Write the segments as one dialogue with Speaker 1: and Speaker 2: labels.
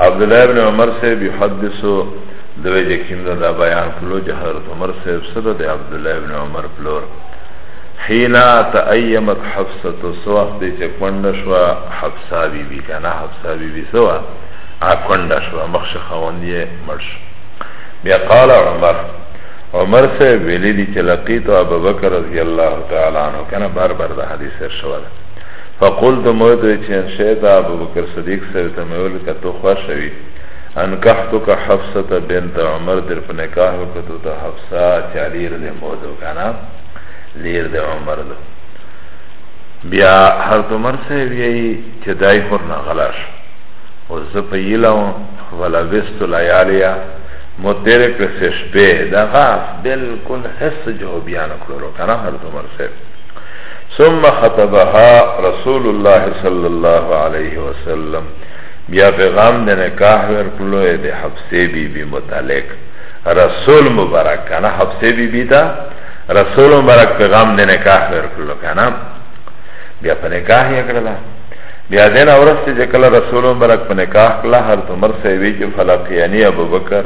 Speaker 1: عبدالله ابن عمر صاحب یحدثو دوی جه کم دا, دا بیان کلو جه حضرت عمر صاحب صدا دا عبدالله ابن عمر پلور حینا تأیمت حفصتو سوخت دی چه کندشوا حفصا بی بی کنا حفصا بی بی سوا کندشوا مخش خواندی مرش بیا قال عمر عمر سے ویلی دی چه لقیتو ابو بکر رضی اللہ تعالی عنہ کنا بار بار دا حدیث ارشوا دا فقلت مو ورته وی چی ان شئت ابوبکر صدیق صاحب ته مو ویل که ته خوښه وی انکحتک حفصه بنت عمر در په نکاح وکړو ته حفصه چی لیر د مو دو کنه لیر د عمر دو بیا هر عمر صاحب یی چې دای خور نه غلاش او زه په یلو ولا وست لیالیا مو تیر کړ سه شپه دا غاف بالکل حس جو بیان کړو کنه هر عمر صاحب ثم خطبها رسول الله صلی الله علیه وسلم بیا پیغام د نکاح ورکلو د حفصه بی بی متعلق رسول مبارک کنه حفصه بی بی تا رسول مبارک پیغام د نکاح ورکلو کنه بیا په نکاح یې کړل بیا دین اورسته چې کله رسول مبارک په نکاح کړه هر عمر سه وی چې فلق یعنی ابوبکر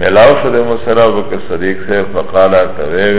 Speaker 1: ملاو شو د مصرا ابوبکر صدیق سے فقالا تویل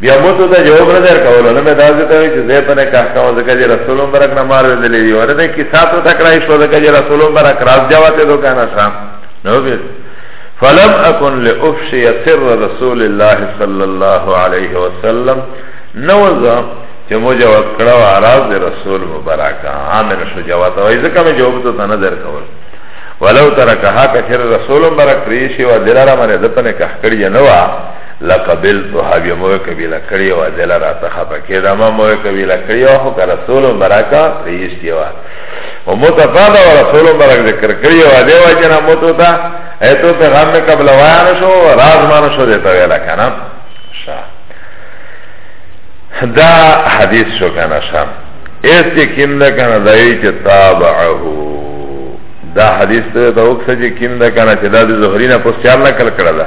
Speaker 1: بیا مو ته دا جواب نه در کولو نه مې دا ځکه وي چې زه په نکاح کوم ځکه چې رسول مبارک نه مار ویلې دی ورته دې کیسه ته تکړای شو ځکه چې رسول مبارک راز جواب ته دوکانه شام نو به فلم اكن لافشي سر رسول الله صلى الله عليه وسلم نوزا چې مو جواب کړو راز رسول مبارک عامر شو جواب وای ځکه مې جواب ته نه در کولو ولو ترکها کثیر رسول مبارک ریشی و دلارا من دپنه کح کری نوا لقبلتها بیا موی قبیله کړی و دل را تخا پکی دا ما موی قبیله کړی و خو که رسول مبرکا پریشتی و و متفاده و رسول مبرک ذکر کړی و دیو جنا متو تا ایتو پیغام می قبل ویانو شو و راز مانو شو دیتا ویلا کنا شا دا حدیث شو کنا شا ایس چه کم دا کنا دایی چه تابعهو دا حدیث ته دا وکړه چې کیم دا کنه چې دا د زهرینه پوسټ چار نقل کړه دا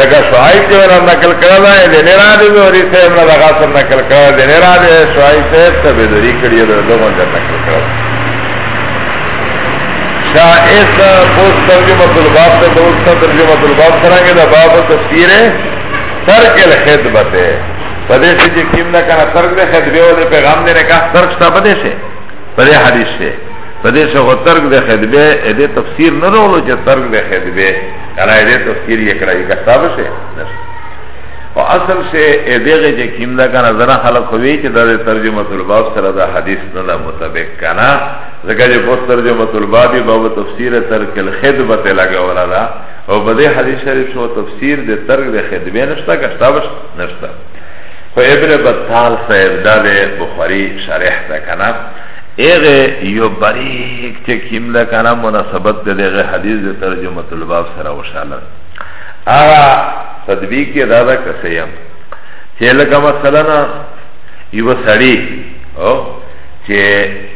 Speaker 1: لکه شعیب چې ورنه نقل کړل دا یې نه را دي وري صاحب نه دغه سم نقل کړل دې نه را دي شعیب صاحب ته به دوی کړی دا دوه نه نقل کړل شائس پوس ترجمه الباب ته پوس ترجمه الباب څنګه دا باب تفسیر ترک الخدمت پدې چې کیم نه کنه ترک دې خدمت او دې پیغام دې نه کا ترک شته پدې شه پدې حدیث شه پدې شه ترک دې خدمت دې تفسیر نه ورولو چې ترک دې خدمت کنا ایده تفسیر یې کړی که صاحب شه او اصل شه ایدهغه چې کیم دا کنه زنا خلق خوی چې دا ترجمه الباب سره دا حدیث نه مطابق کنا ځکه چې په ترجمه الباب باب تفسیر ترک الخدمت لګولا دا او په دې حدیث شریف شو تفسیر د ترک د خدمت نشتا که صاحب نشتا خو ابن بطال صاحب دا بخاری شرح تا کنا ایغه یو بریک چې کیم ده کنه مناسبت ده دغه حدیث ده ترجمه الباب سره وشاله اغا تدبیق کې دا ده که سیم چې لکه مثلا یو سړی او چې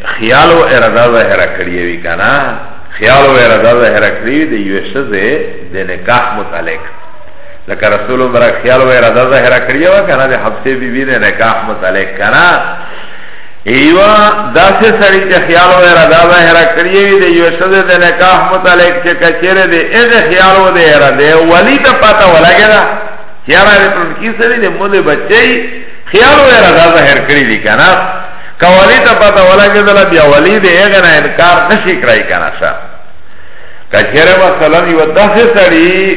Speaker 1: خیال او اراده ظاهر کړی وی کنه خیال او اراده ظاهر کړی دی یو شزه د نکاح متعلق لکه رسول الله خیال او اراده ظاهر کړی و کنه د حفصه بیبی نه نکاح متعلق کنه ایوا داسې سړی چې خیال و اراده ظاهره کړی وي د یو شذ د نکاح متعلق چې کچره دی اغه خیال و د اراده ولی ته پتا ولګی دا یاره د پرکی سره د مود بچی خیال و اراده ظاهر کړی دی کنه کولی ته پتا ولګی دا بیا ولی د اغه نه انکار نشي کړای کنه شه کچره مثلا یو داسې سړی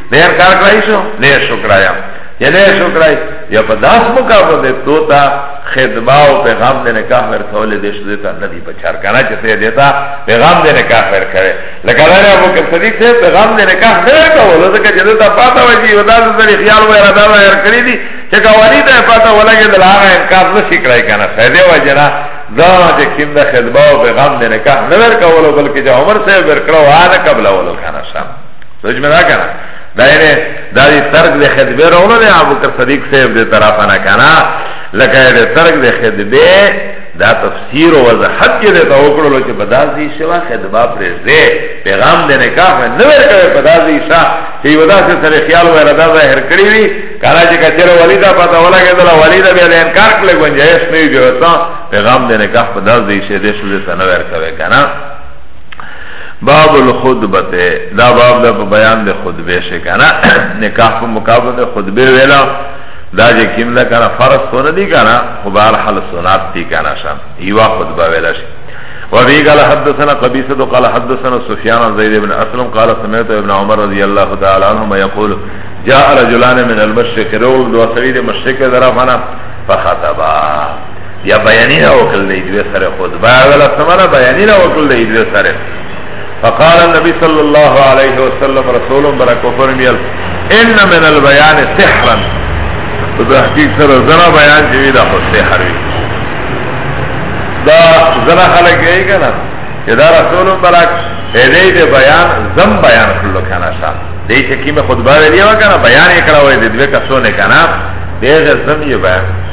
Speaker 1: دیر کار کرائی شو نیر شو کرائی یا نیر شو کرائی یا پا داس مکابو دی تو تا خدمه او پیغام د نکاح ور کولې د شته ته ندی په چار کنه چې ته دیتا پیغام د نکاح ور کوي لکه دا ابو بکر صدیق ته پیغام د نکاح نه کول ځکه چې دا پاته وږي ودا د دې خیال و اراده ور کړی دي چې کاوالي ته پاته ولګي د لاره انکار نه شکړای کنه فائدې وجنا دا چې کیم د خدمه او پیغام د نکاح نه ور کول بلکې چې عمر صاحب ور کړو هغه قبل اول کنه سم سوچ میں دا کنا دا یعنی دا دی ترک دی خدبه رولو دی ابو کر صدیق صاحب دی طرف انا کنا لکه دی ترک دی خدبه دا تفسیر و وضحت که دی تا اکرلو چه بدازی شوا خدبه پریزده پیغام دی نکاح میں نور کبه بدازی شا چه یو دا سر خیال و ارادا ظاہر کری وی کانا چه کچر ولیدا پتا ولا که دلا ولیدا بیا دی انکار کلی گنجایش نیو جوتا پیغام دی نکاح بدازی شده شده سنور کبه کنا باب الخطبه دا باب دا په بیان د خطبه شي کنه نکاح په مقابله د خطبه ویلا دا چې کیم دا کنه فرض سونه دي کنه خو بهر حال سنت دي کنه شم یوا خطبه ویلا شي وفي قال حدثنا قبيصة قال حدثنا سفيان عن زيد بن أسلم قال سمعت ابن عمر رضي الله تعالى عنهما يقول جاء رجلان من المشرق رول دو سعيد مشرق درفنا فخطبا یا بیانی را وکل دی دوی سر خطبه اولا سمانا بیانی را وکل دی دوی سر فقال النبی صلی اللہ علیہ وسلم رسول برکو فرمیل ان من البیان سحرا تو دا حقیق سر زنا بیان جوی دا خود سحر وی دا زنا خلق یہی کنا کہ دا رسول برک ایدی دی بیان زم بیان کلو کنا شا دی چکی میں خطبہ ویلیو کنا بیان اکڑا ہوئی دی دوی کسو نے کنا دیغ زم یہ بیان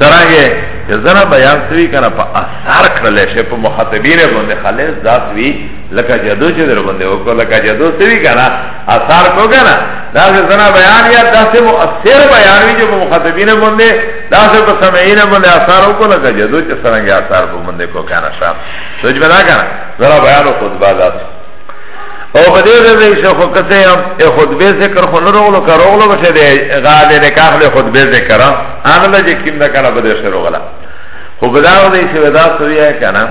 Speaker 1: سرانگه چه زنا بیان سوی کنا پا اثار کرلی شه پا مخاطبین بنده خالص داس وی لکا جدو چه در بنده وکو لکا جدو سوی کنا اثار کو کنا داس زنا بیان یا داس مؤثر بیان وی چه پا مخاطبین بنده داس پا سمعین بنده اثار وکو لکا جدو چه سرانگه اثار پا بنده کو کنا شام سوچ بنا کنا زنا بیان و خطبه داس او په دې ځای چې خو کته یې خطبه ذکر خو نه رغلو کار رغلو بشه دې غاده نکاح له خطبه ذکر ان له چې کیم دا کنه بده شروع غلا خو بداو دې چې ودا سویا کنه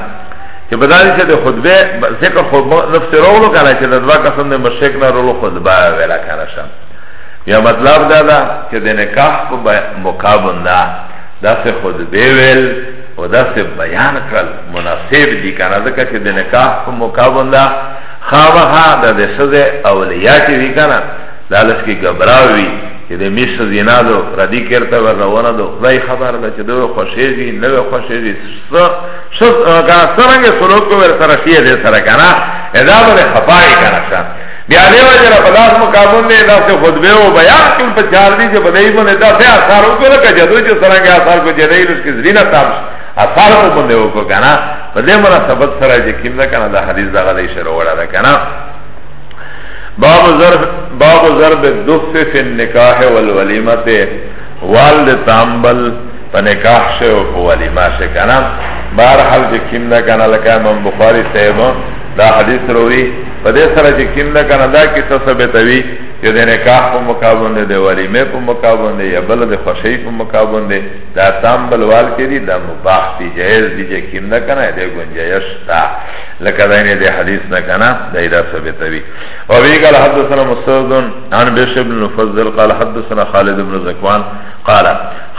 Speaker 1: چې بداوی چې د خطبه ذکر خو نفس رغلو کنه چې د دوا قسم د مشک نه رغلو خطبه ویلا کنه شم یا مطلب دا دا چې د نکاح په مقابل نه دا څه خطبه ویل او دا سه بیان کړل مناسب دي کنه ځکه چې د نکاح په موقع باندې خامخا د دې سزه اولیا چې وی کنه لالس کې غبراوي چې د میش زینا دو ردی کرته ور روانه دو خدای خبر ده چې دوی خوشېږي نه خوشېږي څه څه څنګه سلوک ور سره شي دې سره کنه ادا به خفای کنه بیا دی وجه نه په داس مقابل دی داسې خطبه او بیان ټول په چار دي چې په دې باندې داسې اثر وکړو لکه جدو چې څنګه اثر کو جدی لس کې زرینه تاب اثر کو باندې وکړو کنه په دې مناسبت سره چې کیم نه کنه دا حدیث دغه دی شروع وړه ده کنه باب ضرب باب ضرب الدف فی النکاح والولیمه والد تامبل په نکاح شه او په ولیمه شه کنه بهر حال چې کیم نه کنه لکه امام بخاری صاحب دا حدیث روي په دې سره چې کیم نه کنه دا کې څه ثابتوي چې د نکاح په مقابل نه دی ولی مې په مقابل نه یا بل د خوشی په مقابل نه دا تام بل وال کې دي دا مباح دي جائز دي چې کیم نه کنه دې گنجائش تا لکه دا نه دې حدیث نه کنه دا دا ثابتوي او وی قال حدثنا مسعود عن بشر بن مفضل قال حدثنا خالد بن زكوان قال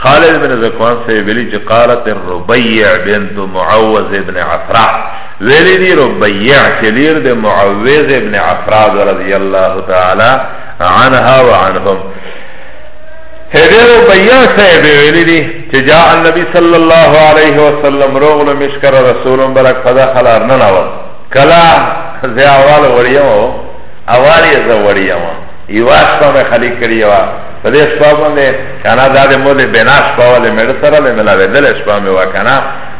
Speaker 1: خالد بن زكوان سے ویلی چې قالت الربيع بنت معوذ بن عفراء ویلی دی ربیع چلیر دی معوذ ابن افراد رضی اللہ تعالی عنها وعنهم هده ربیع صاحب ویلی دی چه جاء النبی صلی اللہ علیہ وسلم رغل مشکر رسول برک فدخل ارنن اول کلا زی اول وریم او اوالی زی وریم ایواش پا میں خلیق کری وا فده شپا بنده کانا داده مو ده بناش پا ولی میرسر ولی ملاوی دل شپا میں وکانا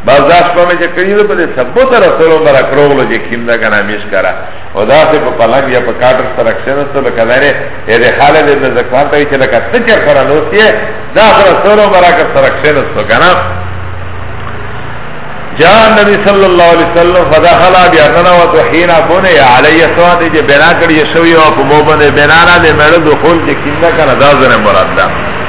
Speaker 1: بس دا شپه مې چې کړي ده په دې سبو ته رسولو به راکړولو چې کیم ده که نه همیش کرا او داسې په پلنګ یا په کاټر سره کښېناستو لکه دا نه یې د خالد ابن ذکوان ته وایي چې لکه ته چېر سره نوست یې دا خو رسولو به راکړ سره کښېناستو که نه جاء النبي صلى الله عليه وسلم فدخل بيرنا وتحين بني علي سواد جي بنا کړی شوی او په مو باندې بنا نه دې مړ دخول چې کیندا کنه دا زنه مراد ده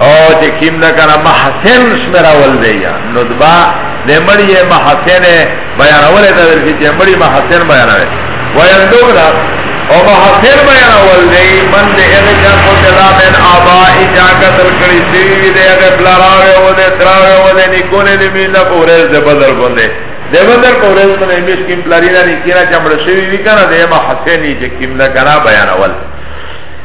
Speaker 1: او چې کیم ده کنه محسن شمراول دی یا ندبا د مړی محسن بیانول دا ورکی چې مړی محسن بیانوي ویندوګنا او محسن بیانول دی من دې هغه چا کو تلا بن ابا اجا قتل کړی دی دې هغه بلاراوي او دې تراوي او دې نکونه دې میلا پورز دې بدل باندې دې بدل پورز باندې مش کیم پلارینا نکیرا چمړ شوی وی کنه دې محسن یې چې کیم ده کنه بیانول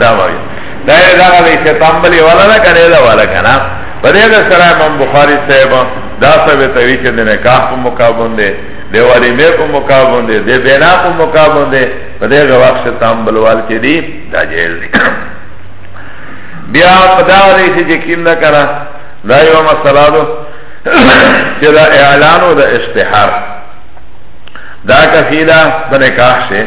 Speaker 1: دا وای دا یې دا غوې چې تامبلې والا نه کړي دا والا کنه په دې دا سره امام بخاری صاحب دا سبه توی چې د نکاح په مقابل دی د ولیمه په مقابل دی د بنا په مقابل دی په دې غواخ چې تامبلوال کې دی دا جیل دی بیا په دا وایي چې کیم نه کړه دا یو مسله ده چې دا اعلان او د استحار دا کفیله د نکاح شه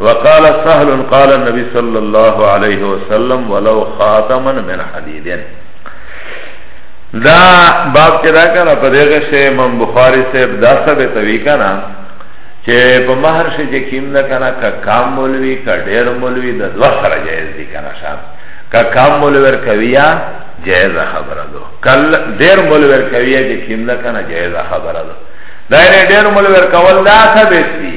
Speaker 1: وقال سهل قال النبي صلى الله عليه وسلم ولو خاتما من حديد دا باب کې دا کنه په دغه شی امام بخاری صاحب دا سبه توی کنه چې په مہر شي چې کیم نه کنه کا کام مولوی کا ډیر مولوی د دوه سره جایز دي کنه شان کا کام مولور کویا جایز خبره دو کل ډیر مولور کویا چې کیم نه کنه جایز خبره دو دا ډیر مولور کول دا ثابت دي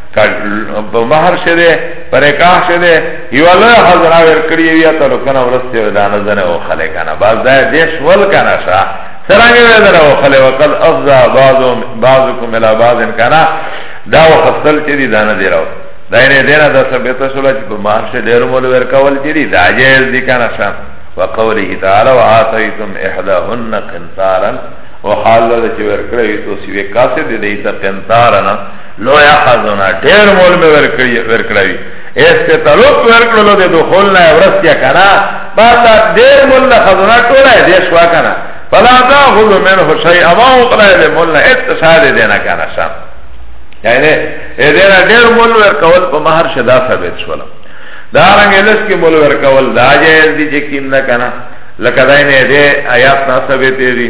Speaker 1: په مہر شه ده په نکاح شه ده یو له حضرا ور کړی وی ته لو کنه ورسته ودا نه زنه او خله کنه باز ده دیش ول کنه شا سرانګه ودا او خله وقد افزا بعضهم بعضكم الى بعض کنه دا وخصل چې دی دانه دی راو دا نه دینه دا ثبت شول چې په مہر شه ډیر مول ور کول چې دی دا جهل دی کنه شا وقوله تعالی واتیتم احداهن قنطارا وحال له چې ور کړی تو سی وکاسه دی دیته قنطارا لویا خزونه ډیر مول می ورکړی ورکړی ایسته تلوک ورکړلو د دخول نه ورسیا کنه باتا ډیر مول نه خزونه ټوله دې شوا کنه فلا تاخذ منه شيء ما وقلا له مول نه اتصال دې نه کنه سم یعنی دې نه ډیر مول ورکول په مہر شدا ثابت شول دا رنګ لس کې مول ورکول دا جایز دي چې کیم نه کنه لکه داینه دې آیات نه ثابت دي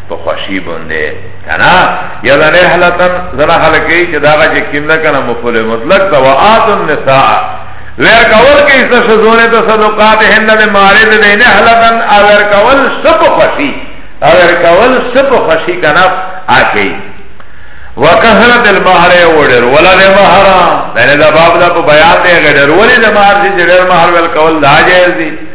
Speaker 1: په خوشی باندې کنه یا د نه حالتن زنا خلکی چې داغه چې کیم نه کنه مفعول مطلق دا وات النساء ور کول کې څه شزونه ته صدقات هند د مارد د نه حالتن اور کول سب خوشی اور کول سب خوشی کنه اکی وکثرت المهر وړر ولا د مہر نه دا باب دا په بیان دی غړر ولې د مہر چې ډېر مہر ول کول دا جایز دی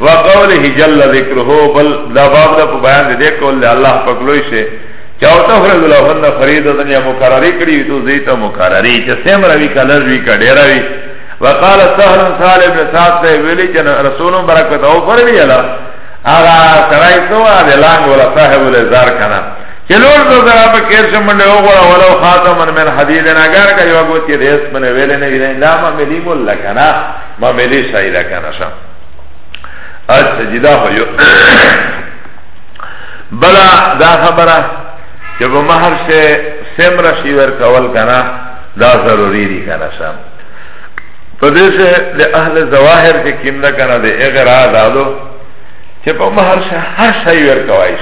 Speaker 1: وقوله جل ذکره بل دا باب دا په بیان دې کول الله پاک لوی شه چاو تفرد لهن فريده دنیا مقرری کړی تو زیته مقرری چې سم روي کلر وی کډیرا وی وقال سهل صالح بن سعد ته ویلی چې رسول برکت او پر وی الا اغا سړی تو د لانګ ولا صاحب له زار کنه چلور تو ذرا په کیر شمنډه او غلا ولو خاتم من حدید ناګر کا یو غوتی ریس منه ویل نه ویل لا ما ملی مول لکنا ما ملی شایلا کنه شم اج سجده خو یو بلا دا خبره چې په مہر سے سمرا شی ور کول کنا دا ضروری دی کنا سم په دې سے د اهل ظواهر کې کیم نه کنا د اغرا دادو چې په مہر سے هر شی ور کوي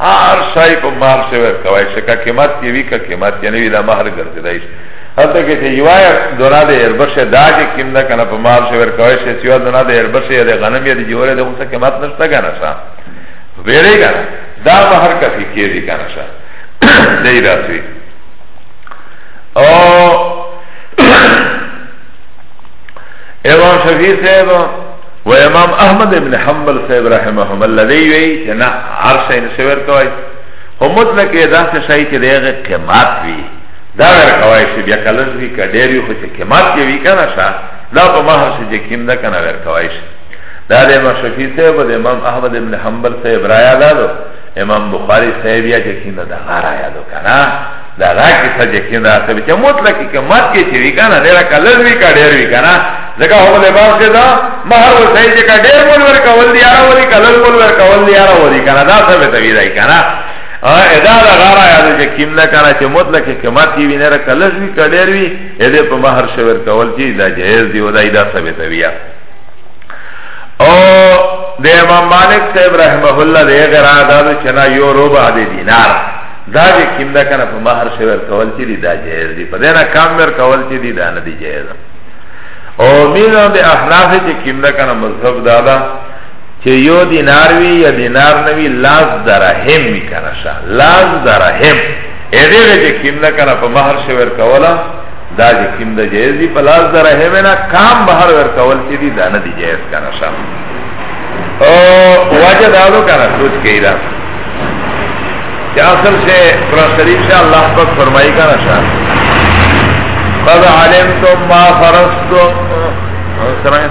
Speaker 1: هر شی په مہر سے ور کوي چې کا قیمت یې وی کا قیمت یې نه وی دا مہر ګرځیدای شي حتی که چه یوا دونا ده اربش دا جه کم ده کنه پا مال شو ورکوی شو سیوا دونا ده اربش یا ده غنم یا ده جوره ده خونسا کمات نشتا کنه شا ویره کنه دا مهر کفی کیدی کنه شا ده راسوی او امام شفیع صاحب و امام احمد ابن حنبل صاحب رحمهم الله دی وی چې نه عرش یې نشور کوي هم مطلق دا څه شي چې دغه قیمت وي دا ور کوي چې بیا کلن وی کا ډیر یو چې کمات کې وی کنه شا دا په مہر چې یقین ده کنه ور کوي شي دا د امام شفیع صاحب د امام احمد ابن حنبل صاحب را یاد ده امام بخاری صاحب یا چې کینده دا غار یاد کنه دا را کې څه چې کینده ته چې مطلق کې کمات کې چې وی کنه ډیر کلن وی کا ډیر وی کنه ځکه هغه له باز کې دا مہر و صحیح چې کا ډیر مول ور کول دی یاره ولي کلن مول ور کول دی یاره ولي کنه دا څه به دی کنه ادا دا غارا یادو چه کم نکانا چه مطلق کمات کی وی نره کلش وی کلیر وی اده پا مهر شور کول چی دا جهیز دی و دا ایدا ثبت ویا او ده امام مالک صاحب رحمه اللہ ده غرا دادو چه نا یو روبا ده دینار دا جه کم نکانا پا مهر شور کول چی دی دا جهیز دی پا دینا کم مر کول چی دی دا ندی جهیز او میزان ده احناف چه کم نکانا مذهب دادا چه یو دینار وی یا دینار نوی لاز درهم وی کنه شا لاز درهم ایده غی جه کم ده کنه پا مهر شه ورکولا دا جه کم ده جایز دی پا لاز درهم نا کام مهر ورکول چه دی دانه دی جایز کنه شا وجه دادو کنه سوچ که دا چه اصل شه قرآن شریف شه اللہ پاک فرمائی کنه شا قد علمتم ما فرستم سرائن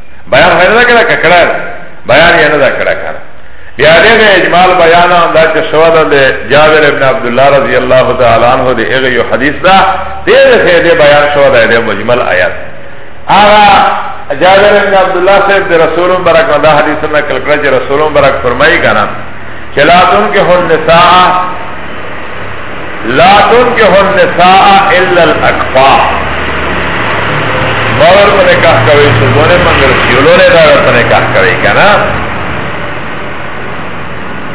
Speaker 1: بیان خو نه کړه کړه بیان یې نه کړه کړه بیا دغه اجمال بیان دا چې شو د جابر ابن عبد الله رضی الله تعالی عنہ د هغه یو حدیث دا دغه فائدې بیان شو دا د مجمل آیات هغه جابر ابن عبد الله صاحب د رسول مبارک دا حدیث نقل کړ چې رسول مبارک فرمایي کړه چه لا تنکه النساء لا تنکه النساء الا الاکفا باور پر نکاح کوئی سزونه منگر سیولو لی دارت پر نکاح کوئی کنا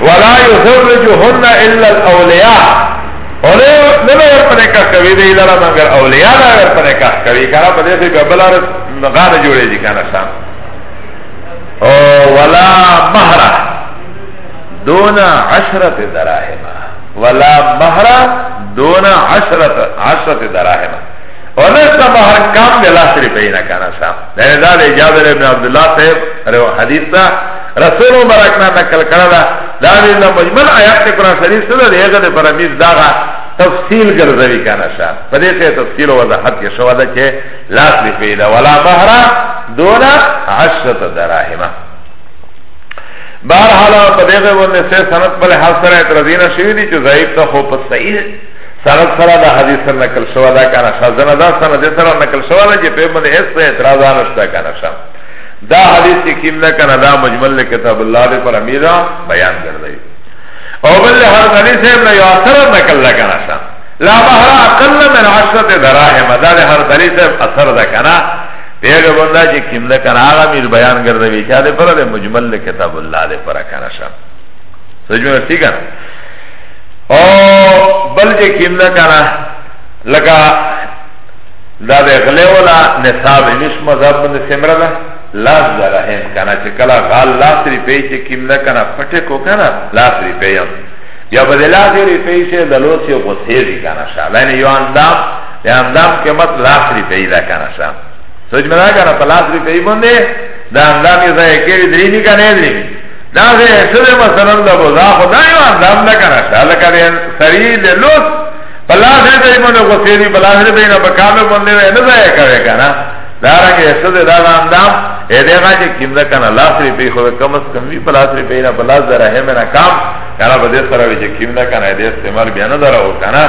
Speaker 1: ولا يزوجهن الا الاولیاء اوله نبه ور پر نکاح کوئی دی لرا منگر اولیاء دا ور پر نکاح کوئی کنا پا دیسی گبلا رس نغان جوڑی جی کنا شام ولا مهره دون عشرت دراهم ولا مهر دون عشرت عشرت دراهم وليس مهر کم بلا شرف اینا کانا صاحب دا دا جابر ابن عبداللہ صاحب رو حدیث تا رسول مبارک نا نکل کرده دا دا مجمل آیات قرآن شریف سده دا ایغد پرمیز داغا تفصیل گرزوی کانا شا پده چه تفصیل وضاحت که شو ده چه لاس بی پیدا ولا مهرا دولا عشرت دراهما بار حالا پا دیغه بنده سه سند پل حسر اعتراضین شوی دی چو ضعیب تا خو پا صحیح سند سره دا حدیث سر نکل شوا دا کانا شا زنه دا سند سره نکل شوا دا جه پی بنده اس پا اعتراض آنشتا کانا شا دا حدیث چه کم نکانا دا مجمل کتاب اللہ دی پر امیرا بیان کرده او بل حضرت علی صاحب نے یو اثر نکل لکنا شا لا بحر اقل من عشرت دراهم دا حضرت علی صاحب اثر دا کنا پیغه بنده چې کیم ده کنه هغه میر بیان ګرځوي چې ده پر ده مجمل ده کتاب الله ده پر کنه شم سجونه سی کنه او بل چې کیم ده کنه لکه دا ده غله ولا نصاب نش مذهب باندې سمره ده لاس درهم کنه چې کله غال لاس ری پی چې کیم ده کنه پټه کو کنه لاس ری پیم یا بدلا دی ری پی شه دلوسی او غصه دی کنه شاله نه یو اندام ده اندام قیمت لاس روپیی ده کنه شا سوچ می ده کنه پا لاس روپیی بنده ده اندام یه زای کری درینی که نه درینی ده زای شده مثلا ده بزا خدا یو اندام ده کنه شا لکه ده سری ده لوس پا لاس روپیی بنده غصیری پا لاس روپیی نه پا کامل بنده وی نه زای کره کنه دارنگه شده ده اندام ایده غا چه کم ده کنه لاس روپیی خود کم از کم وی پا لاس روپیی نه پا لاس ده رحمه نه کام یعنی با ده سراوی چه کم ده کنه ایده استعمال بیانه داره و کنه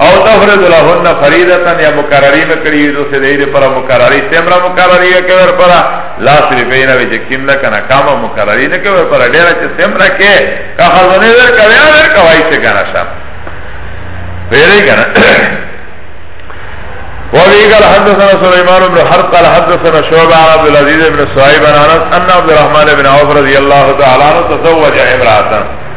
Speaker 1: او تفرد لهن فریدتا یا مقرری مکری دو سے دیر پر مقرری سمرا مقرری کور پر لا صرفینا وی جکیم لکنا کاما مقرری نکور پر دیرا چه سمرا که که خزنه در که ویا در که وای چه کنا شا ویلی کنا وفي قال حدثنا سليمان بن حرب قال حدثنا شعبة عن عبد العزيز بن صهيب عن انس ان عبد الرحمن بن عوف رضي الله تعالى عنه تزوج امرأة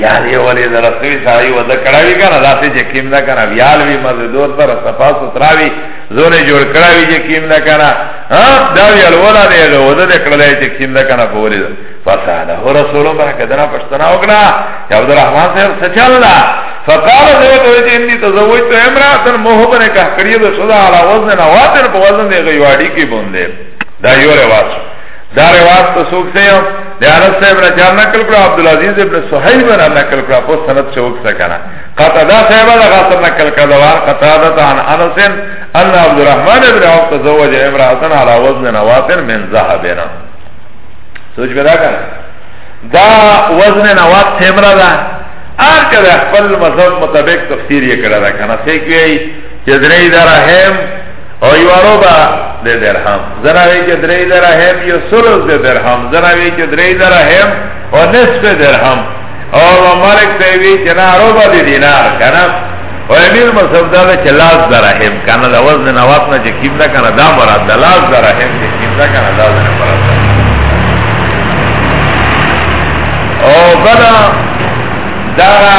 Speaker 1: یعنی ولی در رسوی سائی و دکڑاوی کنا داسی چه کم دا کنا ویالوی مزدور سر صفا ستراوی زون جوړ کړاوی چې کیم نه کنه ها دا ویل ولا دی له ودا د کړلای چې کیم نه کنه په ولید فساله رسول الله کدنا پښتنا وکړه یا عبد الرحمن صاحب سچل دا فقال ذو توجه اني تزوجت امراه محبن کا کړی د صدا علی وزن واتر په وزن دی غیواړي کې بوندې دا یو رواج دا روایت ته سوک سے دی انس صاحب نه چار نقل کړو عبد العزيز ابن صهيب نه نقل کړو په سند چوک څه کنه قطاده صاحب دا غاصر نقل کړو وان قطاده عن انس ان عبد الرحمن ابن عوف تزوج امراه على وزن نوات من ذهب سوچ کړه کنه دا وزن نوات ثمره ده ار کده خپل مذهب مطابق تفسیر یې کړه کنه سې کوي چې درې دراهم او یو روبا ده درهم زناوی که دری درهم یو سلس ده درهم زناوی که دری درهم و نصف درهم او مالک تیوی که نا روبا ده دینار کنا و امیر مصف ده ده چه لاز درهم کنا ده وزن نوات نا چه کم ده کنا ده مراد ده لاز درهم چه کم ده کنا ده ده مراد ده او بدا دارا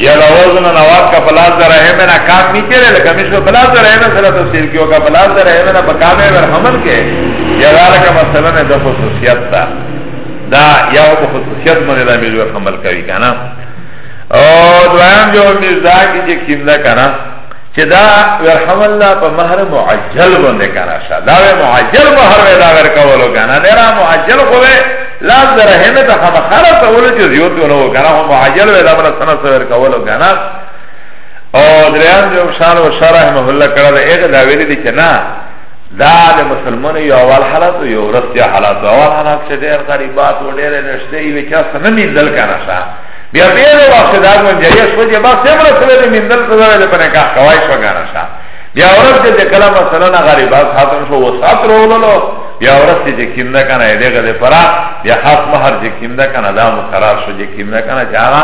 Speaker 1: یا دا وزن نوات کا پلاس در رہے میں نا کام نہیں کرے لکا مشکو پلاس در رہے میں سلا تفسیر کیو کا پلاس در رہے میں نا بکامے ور حمل کے یا دا لکا مثلا دا خصوصیت تا دا یا دا خصوصیت من دا ملو حمل کری کنا او دوائم جو مرزا کی چه کم دا کنا چه دا ور حمل دا پا مہر معجل بنده کنا شا دا وی معجل مہر وی دا ور کولو کنا نیرا معجل خوبه لاس در رحمه تا خما خرا سولو چه زیوتو نو کنا هم معجل وی دامنا سنا سور کولو کنا او دریان جو شان و شا رحمه اللہ کرا دا ایغ داویلی دی چه نا دا د مسلمان یو اول حالت یو ورستی حالت اول حالت چې ډېر غریبات و ډېر نشته وي چا سن میندل کنه شا بیا په دې وخت دا کوم جریه شو چې ما سمره سره میندل سره له پنه کا کوي شو کنه شا بیا ورځ چې کله مثلا هغه لباس ختم شو وسات راوللو بیا ورځ چې کوم ده کنه دغه د پرا بیا خاص مہر چې کوم ده کنه دا مقرر شو چې کوم ده کنه چې هغه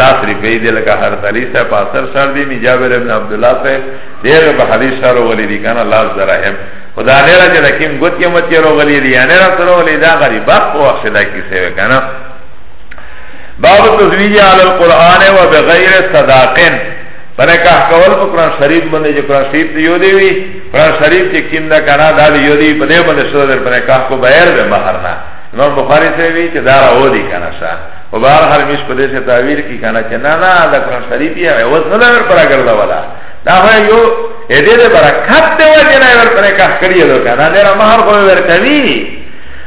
Speaker 1: لاس روپۍ دی لکه هر تلی صاحب په اثر سر دی می جابر ابن عبدالله صاحب دغه په حدیث سره ولې دي کنه لاس دراهم خدا نه را چې د کوم ګوت یې مت یې راغلی دی نه را سره ولې دا غریب په وخت دا کیسه وکنه باب تزویج علی القرآن و بغیر صداقین په نکاح کول په قران شریف باندې چې قران شریف دی یو دی وی قران شریف چې کیم دا کنه دا دی یو دی په دې باندې شو در په نکاح کو بغیر به مہر نه نو بخاری سے وی چې دا راو دی کنه شا او بهر هر مش په دې سے تعبیر کی کنه چې نه نه دا قران شریف یې عوض نه لور پر ګرځا ولا دا هو یو دې دې برکت دی وجه نه ور پر نکاح کړی لو کنه دا مہر کو ور کوي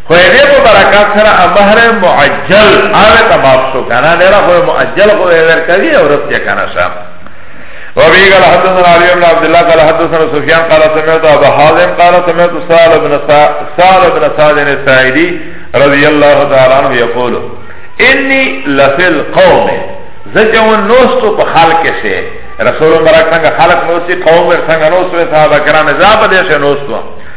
Speaker 1: خو ایده پا برکات سر امهر معجل آوه تا معاف شو کنا نیرا خو معجل خو ایور کدی او رب چه کنا شا وابی قال حدثنا علی بن عبدالله قال حدثنا سفیان قال سمیت ابا حازم قال سمیت سال بن سال بن سعد سعیدی رضی اللہ تعالی عنہ یقول انی لفی القوم زجون نوستو پا خلق سے رسول مبارک سنگا خلق نوسی قوم سنگا نوستو صحابہ کرام زابد ایسے نوستو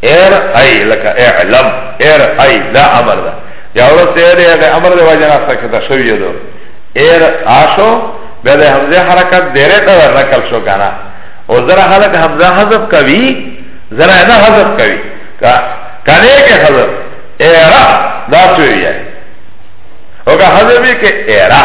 Speaker 1: ایر ای لکه اعلم ایر ای دا امر دا بیا ورسته ایر ای دا امر دا واجه ناستا کتا شویه دو ایر آشو بیا دا حمزه حرکت دیره قدر نکل شو کنا او ذرا حالت حمزه حضب کوی ذرا اینا حضب کوی کنے کے حضب ایرا دا شویه او که حضبی که ایرا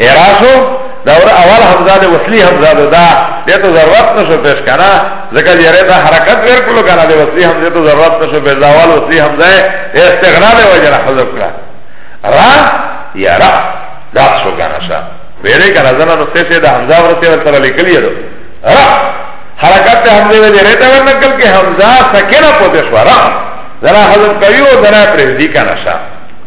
Speaker 1: اراسو دا ور اول حمزه ده وصلی حمزه ده دا ده تو ضرورت نشو پیش کنا ذکر یره دا حرکت ورکلو کنا ده وصلی حمزه تو ضرورت نشو پیش دا اول وصلی حمزه استغنا ده وجه حذف کرا را یا را دا شو کنا شا ویره کنا زنا نو سه ده حمزه ورته ور سره لیکلی ده را حرکت ده حمزه وی یره دا ور نکل کې حمزه سکینه پوتش ورا زنا حذف کوي او زنا پرې دی کنا شا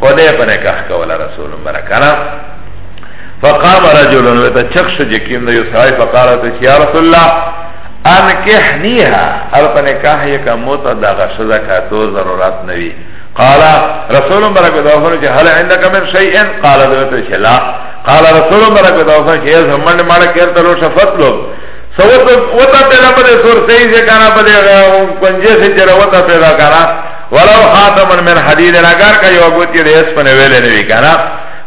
Speaker 1: خدای په نکاح کوله رسول مبارک انا فقام رجل وتا شخص جکیم یو صاحب فقال ته یا رسول الله ان کحنیها ار په نکاح یې کومه ته دا غشزه کا تو ضرورت نه وی قال رسول مبارک دا فرمایي چې هل عندك من شيء قال دوته چې لا قال رسول مبارک دا فرمایي چې زمند مړ کړ ته لو شفت لو سو وتا پیدا په سور صحیح سے کانا په کنجه سے چر وتا پیدا کانا ولو خاتم من حدید اگر که یو گوتی ده اسپن ویلی نوی کنا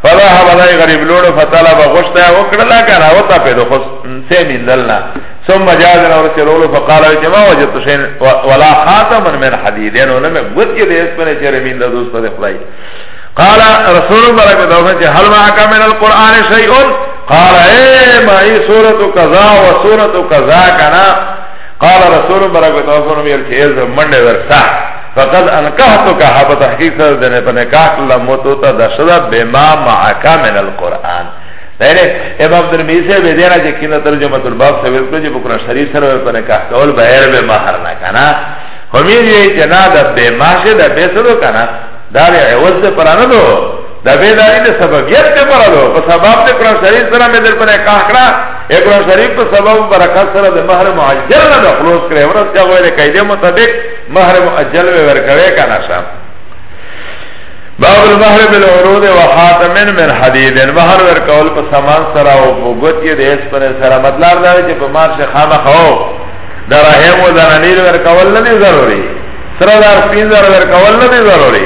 Speaker 1: فلا حبلای غریب لوڑو فطلب غشتا وکڑلا کنا و تا پیدو خس سیمین دلنا ثم جازنا ورسلولو فقال ویچه ما وجدت شین ولا خاتم من حدید انو نمی گوتی ده اسپن چیر مین ده دوست ده خدای قال رسول الله برک دوسن چه حل معاکا من القرآن شیئون قال اے مائی صورت کذا و صورت کذا کنا قال رسول برک و تعالی فرمی ارچه ایز منده ورسا فقد انکهتو که حب تحقیق سر دنه پا نکاح کلا موتو تا دشده بما معاکا من القرآن دیره امام درمی سے بیدینا چه کنا ترجمه تلباب سے ویلکو جه بکران شریف سر ورپا نکاح کول بیر بے مہر نکانا همین یه چه نا دا بے ماشه دا بے سدو کنا دار عوض ده پرانه دو دا بے داری ده سببیت ده پرانه دو پس سباب ده قرآن شریف سر میں در پا نکاح کرا اقرا شریف په سبب برکت سره د مہر معجل نه خلاص کړي ورس یا غوړې قاعده مطابق مہر معجل به ورکوي کنه شام باب المہر بالعروض و خاتم من حدید مہر ورکول په سامان سره او په ګوتې د اس پر سره مطلب دا چې په مار شه خامه خو درهم و زنانیر ورکول نه ضروري سره دار پینځر ورکول نه ضروري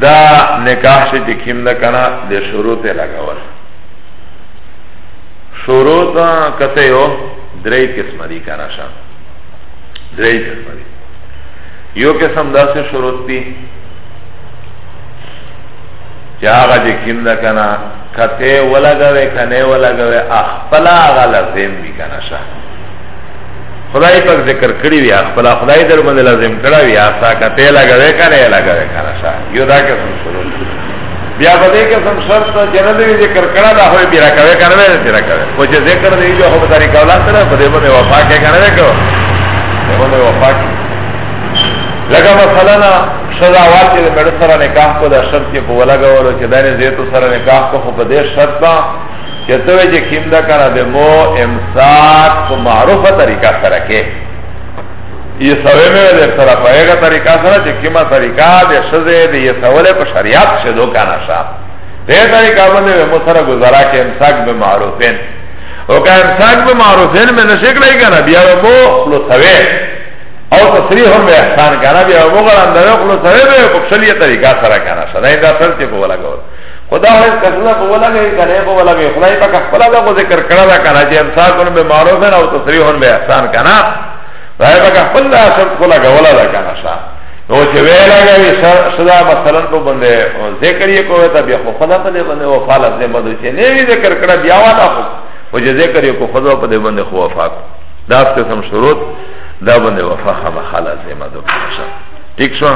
Speaker 1: دا نکاح شی چه کم دا کنا ده شروط لگول شروط کسی یو دری قسم دی کنا شا دری قسم دی یو قسم دا سه شروط دی چه آغا چه کم دا کنا کته ولګوي کنه ولګوي اخپل هغه لازم وي کنه شه خدای پاک ذکر کړی وی خپل خدای در باندې لازم کړی وی آسا کته لګوي کنه لګوي کنه شا یو دا که څه شروع بیا به دې که سم شرط جنت وی ذکر کړه دا هوی بیا کوي کنه نه تیر کوي او چې ذکر دی جو هو طریقه ولا سره په دې باندې وفا کې کنه نه کو په باندې وفا کې لکه مثلا شدا واته د مړ سره نکاح کو دا شرط کې په ولګولو چې دا نه زیتو سره نکاح کو په دې شرط چه تو وی چه کم دا کنا ده مو امساک پا معروف طریقہ سرکے یہ سوے میں دے سرا پایگا طریقہ سرا چه کم طریقہ دے شزے دے یہ سولے پا شریعت شدو کنا شا دے طریقہ بندے وی مو سرا گزارا که امساک بے معروفین او که امساک بے معروفین میں نشک لئی کنا بیا وی مو لو سوے او تصریح هم به احسان کنه بیا وګړه اندره خپل سره به په شلیه طریقه سره کنه شدای دا سر چې په ولا ګور خدا ہے کسلا کو ولا گئی کرے کو ولا گئی خدای پاک خپل دا کو ذکر کړه دا کنا جی انسان کو به معروف ہے او تصریح ہے احسان کنا خدای پاک خپل دا اثر کو لگا ولا دا کنا شا نو چې ویلا گئی صدا مثلا کو بندے ذکر یہ کو تا بیا خدا په دې بندے او فال دې بندے چې نه ذکر کړه بیا والا کو و چې ذکر یہ کو خدا په دې بندے خو وفاق دا قسم شروط دا بندے وفاق ما خلاص ما دو کنا شا ٹھیک شو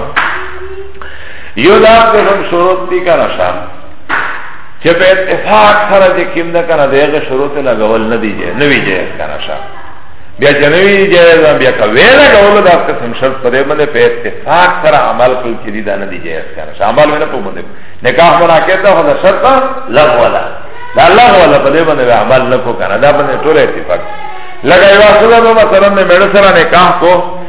Speaker 1: یو دا قسم شروط دی کنه شان چې په اتفاق سره چې کیم ده کنه دغه شروط لګول نه دی نه وی جایز کنه شان بیا جنوی جایز بیا کا ویلا غول دا قسم شرط پر باندې په اتفاق سره عمل کوي چې دا نه دی جایز کنه شان عمل نه په باندې نکاح مناقضه ده خدا شرط لغوه ده دا لغوه ده په دې باندې عمل نه کو کنه دا باندې ټول اتفاق لګایوا سره مثلا مې مړ سره نکاح کو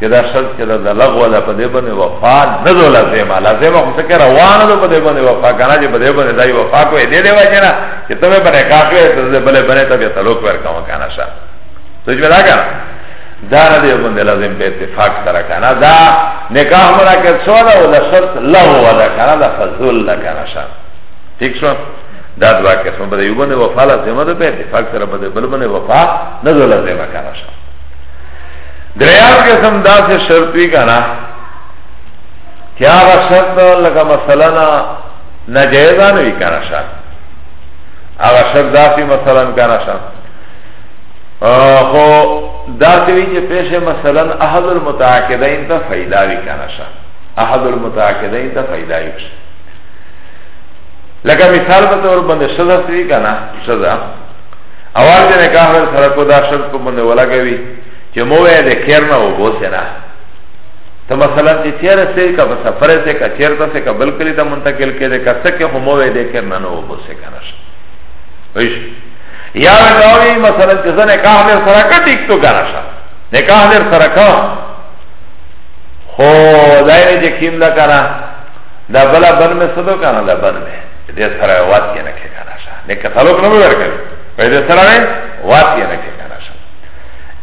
Speaker 1: که دا شرط که دا دا لغو دا پده بنده وفا ندو لازمه لازمه خوصه که روانه دو پده بنده وفا کنا جه پده بنده دای وفا کوئی ده ده وجه نا چه تو بنده کاخوی تزده بله بنده تا بیا تلوک ورکاو کنا شا سوچ بدا کنا دا ندی بنده لازم به اتفاق سره کنا دا نکاح منا که سو دا و دا شرط لغو دا کنا دا فضول دا کنا شا ٹھیک شو دا دوا قسم بده یو بنده وفا لازمه دو په اتفاق سره بده بل بنده وفا ندو لازمه کنا شا دریا قسم دا سے شرط وی کنا کیا غا شرط لکا مثلا نجائزان وی کنا شرط اغا شرط دا سی مثلا کنا شرط خو دا سی وی چه پیش مثلا احد المتعاقدین تا فیدا وی کنا شرط احد المتعاقدین تا فیدا وی کنا لکه مثال به تور باندې شذا سوي کنه شذا اول چې نکاح ور سره کو دا شرط په باندې ولګوي چې مو وې د خیر نه وبوسه نه ته مثلا چې چیر سه کا په سفر سه کا چیر ته سه کا بل کلی ته منتقل کړي کا څه کې مو وې د خیر نه نو وبوسه کنه ویش یا نوی مثلا چې زنه کاه له سره کا ټیک تو کنه شه نکاح له سره کا خو دای چې کیم لا کنه دا بلا بن مې سدو کنه دا بن مې دې سره وات کې نه نشا لکه تعلق نمی ورکل پیدا سراوی واتی نکی کنشا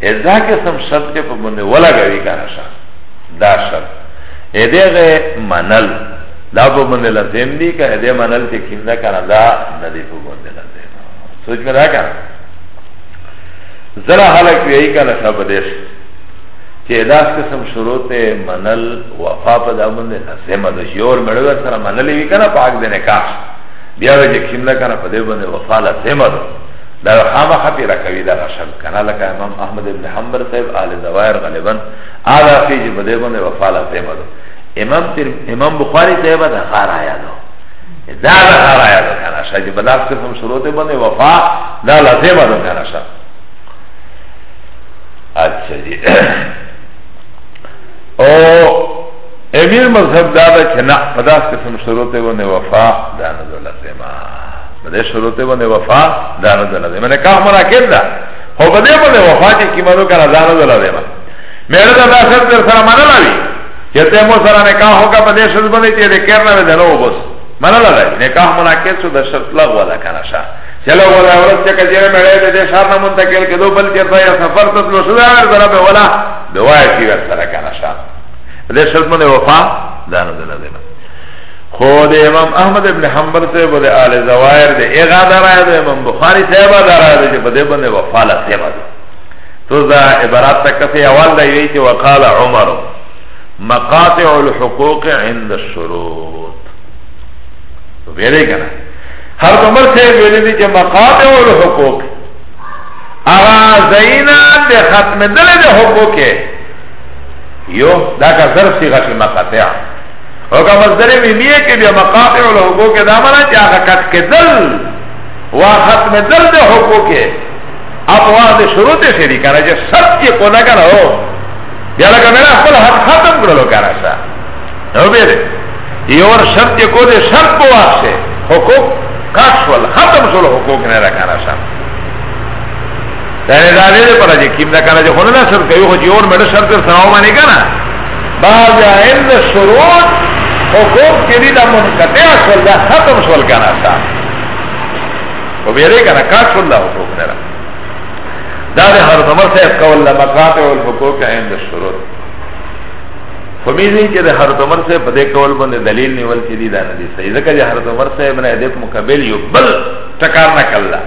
Speaker 1: ازا کسم شرط که پا بنده ولا گوی کنشا دا شرط ایده غی منل دا پا بنده لازم دی که ایده منل چه کم دا کنه دا ندی پا بنده لازم سوچ می دا کنه زرا حلق بیئی کنشا بدیش چه اداس قسم شروط منل وفا پا دا بنده لازم دا شیور مڑوی سر منلی بی کنه پاک دنکاش بیا وی چې کیم لکه نه په دې باندې وفا لازمه ده دا خامه خپې راکوي دا غشل کنه لکه امام احمد ابن حنبل صاحب آل زوایر غالبا آلا فی چې په دې باندې وفا لازمه ده امام تر امام بخاری صاحب دا غار آیا ده دا غار آیا ده کنه شای چې بلاغ څخه هم شروع ته باندې وفا دا لازمه ده کنه شا اچھا جی او امیر مذهب دادا چه نا پداس قسم شروط و نوفا دانا دو لازمه بده شروط و نوفا دانا دو لازمه نکاح مناکب دا خو بده و نوفا چه کمانو کنا دانا دو لازمه میرد دا شرط در سر مانا لوی چه ته مو سر نکاح ہوگا بده شرط بنده چه ده کرنا بده نو بس مانا لوی نکاح مناکب سو دا شرط لغو دا کنا شا چلو ولا ورس چه کجیر میڑے ده ده شارنا منتقل کدو بل کرتا یا سفر تطلو شده آر ضرب ولا دوائے کی ورسر کنا شا ده شرط من وفا ده نده نده نده خو ده امام احمد ابن حنبل صاحب ده آل زوائر ده اغا ده رای ده امام بخاری صاحب ده رای ده جه بده بنده وفا لسیب ده تو ده عبارات تکفی اول ده یوی که وقال عمر مقاطع الحقوق عند الشروط تو بیده کنه هر عمر صاحب بیده ده که مقاطع الحقوق اغا زینا ده ختم دل ده حقوقه یو دا کا ظرف صیغه کی مقاطع او کا مصدر میمیه کی بیا مقاطع الحقوق دا منا چی آغا کٹ کے دل و ختم دل دے حقوق اپوان دے شروط شری کنا چی سب چی کنا کنا ہو بیا لکا میرا خپل حق ختم کرلو کنا سا نو بیرے یو اور شرط چی کو دے شرط کو واقع حقوق کٹ شول ختم شول حقوق نیرا کنا سا یعنی دا نه دی پرځي کیم دا کنه چې خونه شرط کوي خو جوړ مړ شرط تر سره باندې کنه بعض عند شروط حقوق کې دي دا منقطع شول دا ختم شول کنه تا او بیره کنه کا شول دا حقوق نه را دا د هر عمر صاحب قول لا مقاطع الحقوق عند شروط فمیزی چې د هر عمر صاحب په دې قول باندې دلیل نیول چې دي دا نه دي صحیح ځکه چې هر عمر صاحب نه دې مقابل یو بل ټکار نه کړل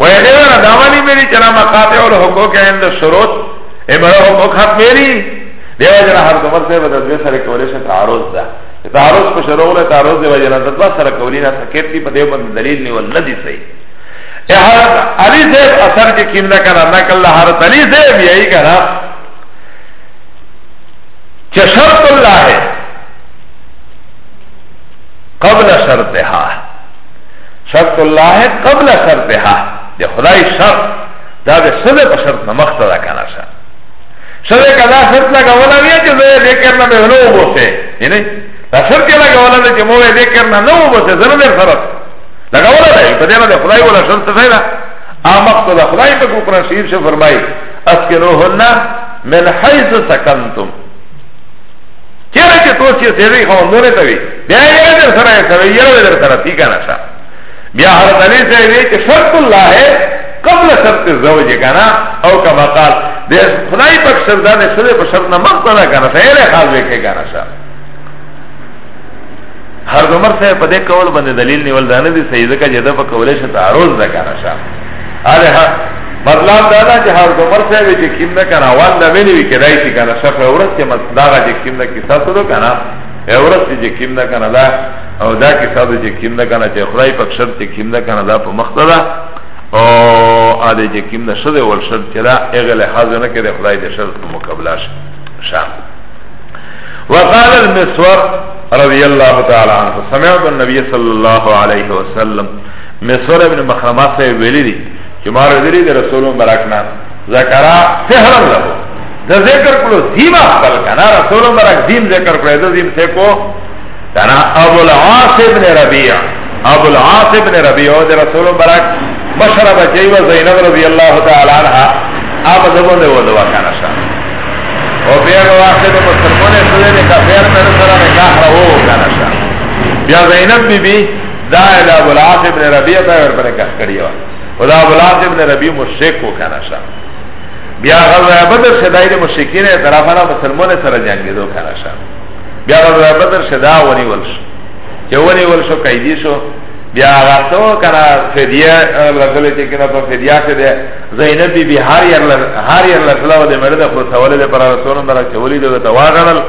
Speaker 1: ویلی ده نه داوانی میری چنا مقاطع الحقوق عند شروط امرا حقوق حق میری دیو جنا هر دمر سے بدل دوی سر کولیش تعارض ده تعارض په شروع له تعارض دیو جنا دتوا سر کولینا تکیتی په دیو باندې دلیل نیول ندی صحیح حضرت علی زیب اثر کی کیم نہ کرا نہ کلا حضرت علی زیب یہی کرا چه شرط اللہ ہے قبل شرطها شرط الله قبل شرطها ده خدای شرط دا به سده په شرط نمخته ده کنه شا سده کدا شرط لگا ولا بیا چه زه ذکر نه به نو بوسه یعنی دا شرط لگا ولا ده چه مو ذکر نه نو بوسه زنه در سره لگا ولا ده په دې نه خدای ولا شرط ده نه آمق تو ده خدای په قرآن شریف سے فرمای اسکنوهن من حیث سکنتم چیرې چې تو چې سړی خو نور ته وي بیا یې در سره یې سره یې در سره تی کنه شا بیا هر دلی ته وی چې شرط الله ہے قبل شرط زوج کنه او کما قال د خدای پاک سردان سره په شرط نه مخ کنه کنه سره خاص وکړي کنه شا هر عمر صاحب په دې کول باندې دلیل نیول دانه دي سیدکه جده په کولې شته عروض ده کنه شا آلی ها مطلب دادا چه حضرت عمر صاحبه چه کم ده کنا وان ده منی وی کدای سی کنا شف اورس چه مصداغا چه کم ده کسا سدو کنا اورس چه کم ده کنا ده او دا کسا ده چه کم ده کنا چه خدای پک شر چه کم ده کنا ده پا مخت ده او آده چه کم ده شده ول شر چه ده اغل حاضر نکده خدای ده شر پا مقبلاش شام وقال المسور رضي الله تعالى عنه سمعت النبي صلى الله عليه وسلم مسور ابن مخرمه صاحب ویلی دی چه ما رضیلی دی رسول مبرکنا ذکرا سحرن لہو ده ذکر کلو زیم اخبر کنا رسول مبرک زیم ذکر کلو ده زیم سے کو کنا ابو العاص ابن ربیع ابو العاص ابن ربیع ده رسول مبرک مشرب چیو زینب رضی اللہ تعالی عنہ آب دبون ده ودو کنا شا و بیغ واقع ده مسلمون سوزه نکا فیر من سر نکاح رو کنا شا بیا زینب بی بی دا اله ابو العاص ابن ربیع په ور پر کښ کړی و او دا ابو العاص ابن ربیع مشرک و کنه شا بیا غزوه بدر شدای د مشرکین طرفانه مسلمان سره جنگی دو کنه شا بیا غزوه بدر شدا ونی ولش چې ونی ولش قیدی شو بیا غاتو کنه فدیه لغله چې کنه په فدیه کې ده زینب بی بی هر یې هر یې لغله و د مرده خو سوال له پر رسول الله چې ولید او تواغل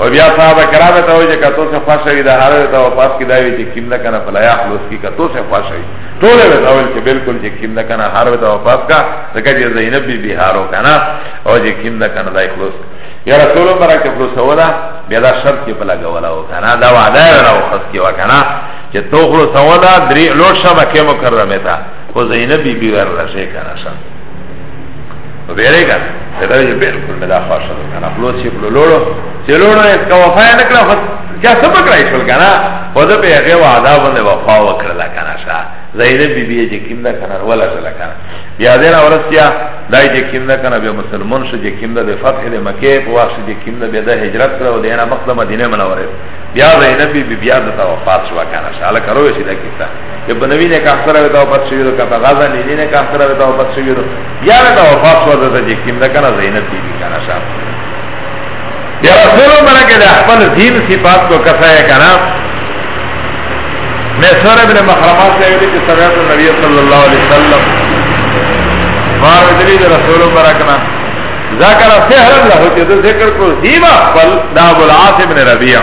Speaker 1: او بیا صحابه کرام ته وایي چې کتو څه خوښ وي دا هر ته واپس کی دا وی چې کیم نه کنه فلا یخلص کی کتو څه خوښ وي ټول به دا ویل چې بالکل چې کیم نه کنه هر ته واپس کا ځکه چې زینب بی بی هارو کنه او چې کیم نه کنه دا اخلاص یا رسول الله برکت اخلاص ولا بیا دا شرط کې پلا غولا و کنه دا وعده را وخت کې و کنه چې تو اخلاص ولا درې لوټ شبکه مکرمه تا خو زینب بی بی ور راشي کنه ویره کړه دا یې بالکل نه دا خاصه ده کنه خپل چې خپل لورو چې لورو یې کا وفا نه کړه خو چا څه پکړای شول کنه په دې په هغه وعده باندې وفا وکړه کنه شا زیده بی بی چې کیم ده کنه ولا څه کنه بیا دې نه ورسیا دای چې کیم ده کنه بیا مسلمان شو چې کیم ده د فتح د مکه په وخت چې کیم ده بیا د هجرت کړه او دینه مخه مدینه منوره بیا زیده بی بی بیا د وفات شو کنه شاله کرو شي دا کیسه چې په نوی نکاح سره وتا وفات شوی نو کته غزا نه دي نکاح سره وتا وفات شوی نو بیا وتا وفات شو ده چې کیم نه کنه زینب بیبي کنه شاپ یا رسول الله کې د خپل دین صفات کو کسایه کنه میسر ابن مخرمه سے ویلی چې سمعت النبي صلی الله علیه وسلم مار دلی د رسول الله برکنا ذکر سحر له چې ذکر کو دیما خپل دا ابو العاص ابن ربیعه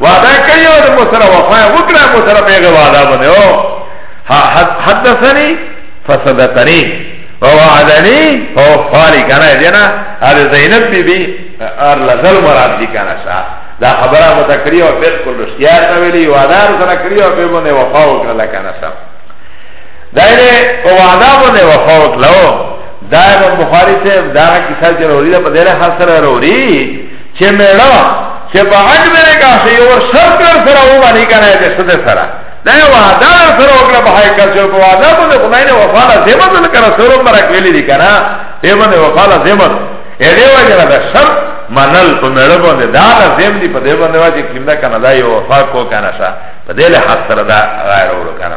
Speaker 1: وعده کوي او د مو سره وفا وکړه مو سره پیغه وعده باندې او حدثني فصدقني ووعدني فوفالي کنه دینا هر زینب بی بی ار لزل مراد دی کنه شا دا خبره متکری او بالکل رشتیا نه ویلی وعده سره کری او به باندې وفا وکړه کنه شا دایره وعده باندې وفا وکړه دا بخاری سے دا کیسه ضروری ده په دې له خاصه ضروری چه میڑا چه پا اج میرے کاسی یور شرط لر سرا او بانی کنای چه صد سرا دا یو وعده لر سرا اکلا پا حقیقت چه پا وعده بنده خدای نه وفا لازمت لکه رسول مبرک ویلی دی کنا پی بنده وفا لازمت ایده وجه دا شرط منل پا میڑا بنده دا لازم دی پا دی بنده واجه کم دا کنا دا یو وفا کو کنا شا پا دی لحاظ سرا دا غیر اولو کنا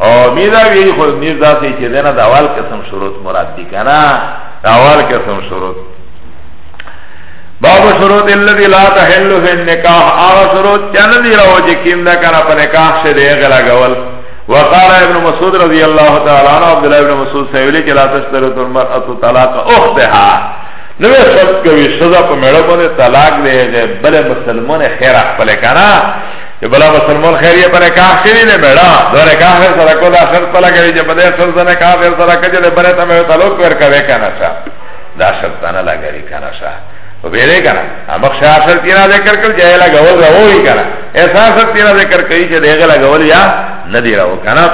Speaker 1: او میرا ویری خود میر داسی چه دینا دا اول قسم شروط مراد دی کنا دا اول قسم شروط باب شروط اللذی لا تحلو فی النکاح آغا شروط چند دی رو چه کم دا کنا پا نکاح سے دے غلا گول وقال ابن مسعود رضی اللہ تعالی عنہ عبداللہ ابن مسعود سیولی چه لا تشترط المرأة طلاق اختها نو شرط کوي سزا په مړه باندې طلاق دی بل مسلمان خیر خپل کنه چه بلا مسلمان خیریه پا نکاح کری ده میڑا دو نکاح خیر سرا کو دا شرط پلا گوی چه بده شرط ده نکاح خیر سرا کجه ده بره تا میو تلوک پر کوی کنا شا دا شرط دانا لگری کنا شا و بیره کنا امخ شا شرط دینا ذکر کل جه ایلا گول را ہوئی کنا ایسا شرط دینا ذکر کئی چه دیگه لگول یا ندی را ہو کنا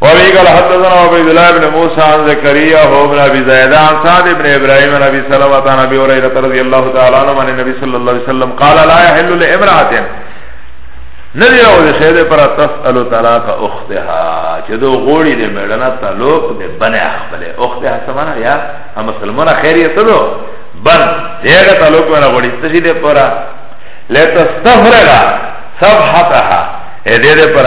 Speaker 1: وابي قال حدثنا عبيد الله بن موسى عن زكريا هو بن ابي زيد عن سعد بن ابراهيم عن ابي سلمة عن ابي هريرة رضي الله تعالى عنه عن النبي صلى الله عليه وسلم قال لا يحل لامرأة ندی او د شهد پر تسأل طلاق اختها چې دو غوړي د مړنا تعلق د بنه خپل اختها سمانا یا هم مسلمانه خیریت دو بن دغه تعلق ونه غوړي تشي د پر لتستفرغ صفحتها اې دې پر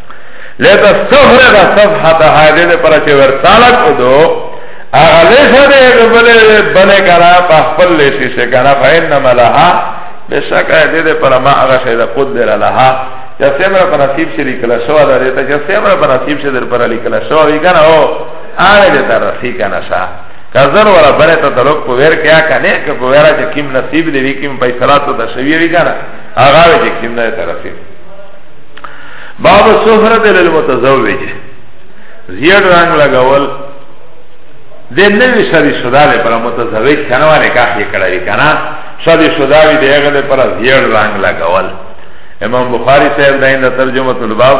Speaker 1: لتستفرغ صفحتها دې پر چې ورتاله کو دو هغه لشه دې بل بل کرا په خپل لشي شه کرا فإنما لها بشک دې پر ما هغه شی د قدر لها چې سمره په نصیب شې لیکل شو دا دې ته چې سمره په نصیب شې در پر لیکل شو وی کنه او آره دې تر رسی کنه شا کزر ورا بره ته دلوک په ور کیا کنه که په ورا چې کیم نصیب دې وی کیم پیسې راتو د شوی وی کنه هغه چې کیم نه تر رسی باب سفرت للمتزوج زیاد رنگ لگول ده نوی شادی شده ده پر متزوج کنه و نکاح یه کلوی کنه شادی شده وی ده اغده پر زیاد رنگ لگول امام بخاری صاحب ده این ده ترجمه الباب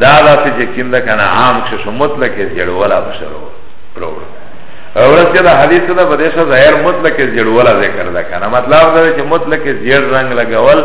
Speaker 1: ده ده سی چه کم ده کنه عام کشش مطلق زیاد ولا بشر روڑ اورس که ده حدیث ده بدیش ظاهر مطلق زیاد ولا ذکر ده کنه مطلب ده چه مطلق زیاد رنگ لگول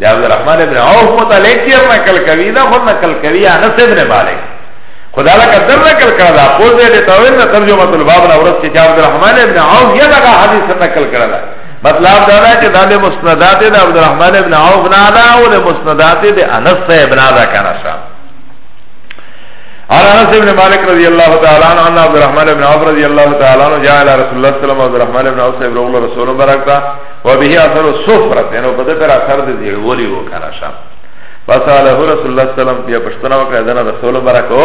Speaker 1: د عبد الرحمن ابن عوف متعلق یې نقل کوي دا خو نقل کوي انس ابن مالک خدا لا قدر نقل کړه دا خو دې ته ویل نه ترجمه تل باب نه ورس چې عبد الرحمن ابن عوف یې دا حدیث نقل کړه دا مطلب دا دا چې دا د مسندات د عبد الرحمن ابن عوف نه دا او د مسندات د انس ابن دا کنه شام عن انس بن مالك رضي الله تعالى عنه ان عبد الرحمن بن عوف رضي الله تعالى عنه جاء الى رسول الله صلى الله عليه وسلم عبد الرحمن بن عوف صاحب رسول الله بركاته و به اثر الصفرت نو په دې پر اثر د زیړولی و کنه شم فساله رسول الله صلی الله علیه وسلم بیا پښتنه وکړه دنه رسول برکو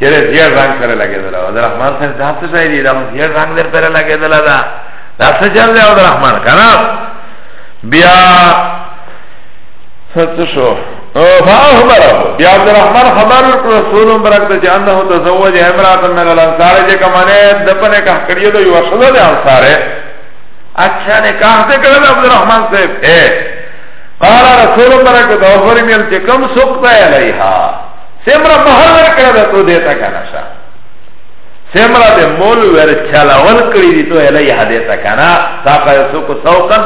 Speaker 1: چیرې زیړ رنگ سره لګیدل او رحمان صاحب دا څه ځای دی دا زیړ رنگ در پر لګیدل دا دا څه چل دی او رحمان کنه بیا څه شو فاخبره بیا عبد الرحمن خبر رسول برک ته جانه تزوج امراه من الانصار چې کمنه دپنه کا کړیو د یو شله د انصاره اچھا نکاح ته کړل عبدالرحمن صاحب اے قال رسول برکت او فرمیل چې کم سقط علیها سمرا مہر ور کړل ته دیتا کنه شا سمرا به مول ور چلا ول کړی دی ته علیها دیتا کنه ساقه سوق سوقا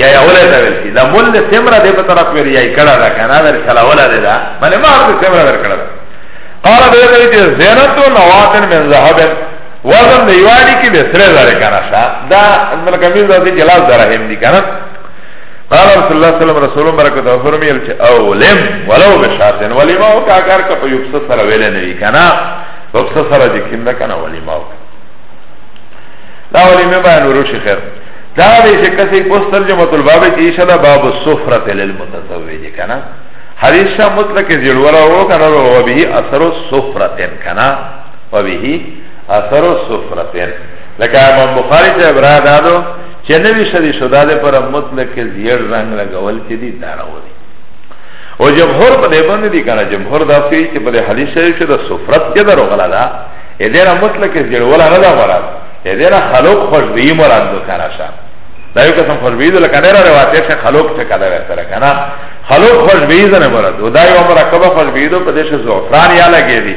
Speaker 1: یا یا ولا دا ویل کی دا مول سمرا دې په طرف ور یای کړه دا کنه ور چلا ولا دې دا مله مہر سمرا ور کړل قال به دې زینت و نواتن من ذهب وزن ده یوانی که ده سره داره کنه شا ده ملکه میز ده جلال داره هم دی کنه قال رسول الله صلی الله علیه وسلم برکت او فرمیل چې اولم ولو بشاتن ولی ما او کاکار کا په یوکس سره ویل نه وی کنه یوکس سره د کیم نه کنه ولی ما دا ولی مې بیان ورو شي خیر دا دې چې کسي پوس ترجمه الباب کې ایشلا باب السفره للمتزوج کنه حدیث مطلق زیړورا و کنه و به اثر السفره کنه و به اثر السفرتين لکه امام بخاری ته برا دادو چه نوی شدی شده ده پر مطلق زیر رنگ لگول چه دی دارو دی او جمهور په دې باندې دي کنه جمهور دا کوي چې په دې حدیث شریف کې د سفرت کې درو غلا ده اې دې را مطلق جوړ ولا نه دا مراد اې دې را خلق خوش دی مراد دو کنه شا دا یو قسم خوش دی لکه نه را روایت شه خلق ته کده ورته کنه خلق خوش دی نه مراد دا یو مرکبه خوش دی په دې شه زعفران یا لګې دي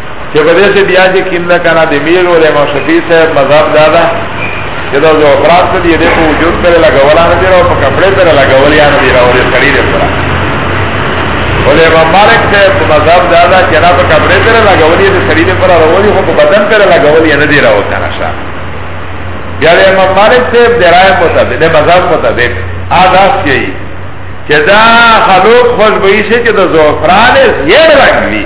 Speaker 1: چې په دې سي بیا چې کیندا کنه د میر ولې ما شفیع صاحب مذهب دادا چې دا جو افراد ته دې په وجود پر لګولا نه دی او په کپڑے پر لګول یا نه دی راوړي سړی دې پر ولې ما مالک ته مذهب دادا چې نه په کپڑے پر لګولې دې سړی دې پر راوړي خو په بدن پر لګول یا نه دی راوته نشه یا دې ما مالک ته درای پتا دې مذهب پتا دې آداس یې چې دا خلوق خوشبوئی شي چې د زعفران یې رنگ وي